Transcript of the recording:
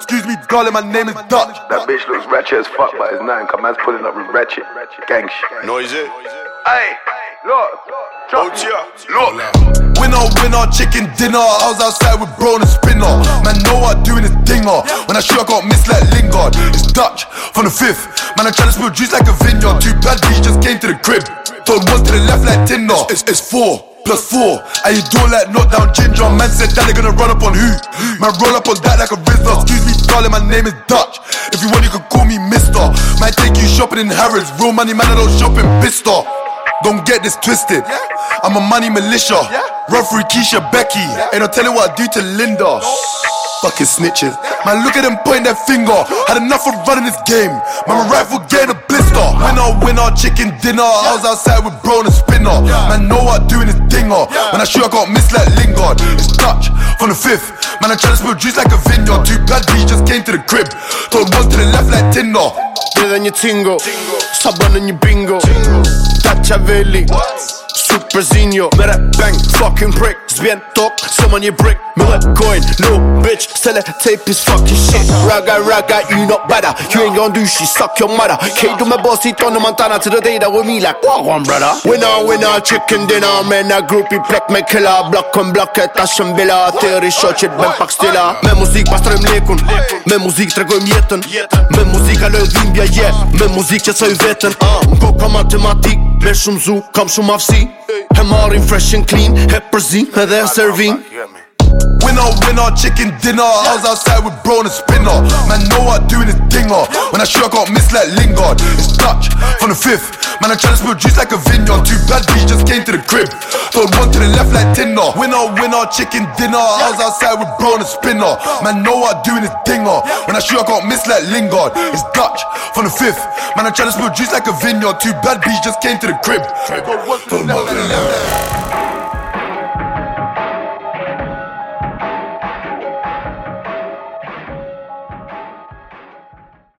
Excuse me, darling, my name is Dutch. That bitch looks ratchet as fuck, but it's nine. Come man's pulling up with ratchet. Gang shit. Noisy. Hey, look. Oh, yeah. Look. Winner, winner, chicken dinner. I was outside with bro and a spinner. Man, know what doing is dinger. When I shoot, I got miss like Lingard. It's Dutch from the fifth. Man, I'm trying to spill juice like a vineyard. Two bad bees just came to the crib. Told one to the left like Tinder. It's, it's four. Plus four, and you do like knockdown ginger. Man said that they gonna run up on who? Man roll up on that like a Rizzler. Excuse me, darling, my name is Dutch. If you want, you can call me Mister. Might take you shopping in Harrods. Real money, man, I don't shop in Bicester. Don't get this twisted. I'm a money militia. Referee Keisha Becky. Ain't no telling what I do to Linda. Fucking snitches. Man, look at them pointing their finger. Had enough of running this game. Man, my rifle getting a blister. Winner, winner, chicken dinner. I was outside with bro and a spinner. Man, know what doing is dinger. When I shoot, I got miss like Lingard. It's Dutch from the fifth. Man, I'm trying to spill juice like a vineyard. Two bad bees just came to the crib. Told one to the left like Tinder. Blir den ju tingo Sabbanen ju bingo Daciavelli Super Zinho Med rap bang, fucking prick dock, som man ger brick. Rap coin, no bitch. Ställer tape is fucking shit. Ragga ragga, you not better. You ain't gon' do shit, suck your mother. K med boss hit on Montana to the day that with me like Wagwan brother. Winner winner, chicken dinner. Men är groupie pläck med killar Block om blocket, Aston Villa. Teori shotshit, men pack stilla Med musik bastar im lekun Med musik tregojm jetën Me muzik alë dhimbja je Me muzik që soj vetën Ko ka matematik Me shumë zu, kam shumë afsi He marin fresh and clean He përzin edhe e servin Winner, winner, chicken dinner. I was outside with bro and a spinner. Man, know what doing is dinger. When I shoot, I got miss like Lingard. It's Dutch from the fifth. Man, I'm trying to spill juice like a vineyard. Two bad bees just came to the crib. Told one to the left like Tinder. Winner, winner, chicken dinner. I was outside with bro and a spinner. Man, know what doing is dinger. When I shoot, I got miss like Lingard. It's Dutch from the fifth. Man, I'm trying to spill juice like a vineyard. Two bad bees just came to the crib. Told